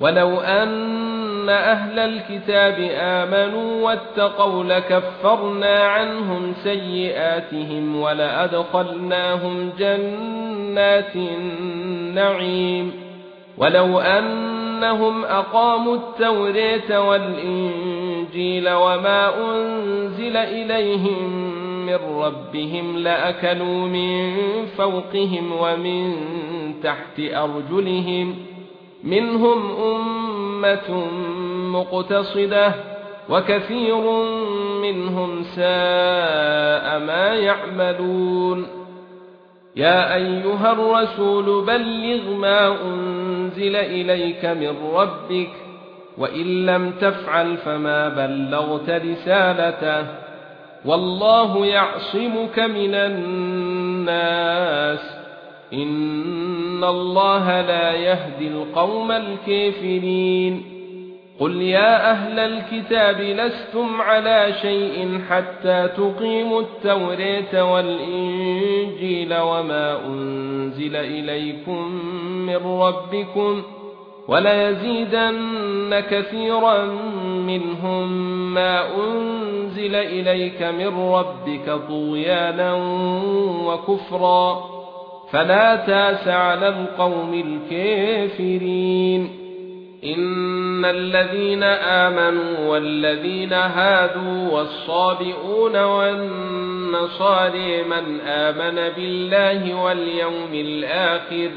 ولو ان أهل الكتاب امنوا واتقوا لكفرنا عنهم سيئاتهم ولادخلناهم جنات النعيم ولو انهم اقاموا التوراة والانجيل وما انزل اليهم من ربهم لاكلوا من فوقهم ومن تحت ارجلهم منهم أمة مقتصدة وكثير منهم ساء ما يعملون. يا أيها الرسول بلغ ما أنزل إليك من ربك وإن لم تفعل فما بلغت رسالته. والله يعصمك من الناس. ان الله لا يهدي القوم الكافرين. قل يا أهل الكتاب لستم على شيء حتى تقيموا التوراة والانجيل وما انزل اليكم من ربكم ولا يزيدن كثيرا منهم ما انزل اليك من ربك طغيانا وكفرا فلا تاس على القوم الكافرين. إن الذين آمنوا والذين هادوا والصابئون والنصارى من آمن بالله واليوم الآخر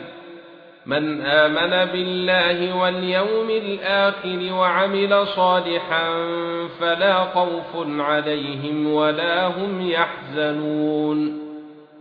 من آمن بالله واليوم الآخر وعمل صالحا فلا خوف عليهم ولا هم يحزنون.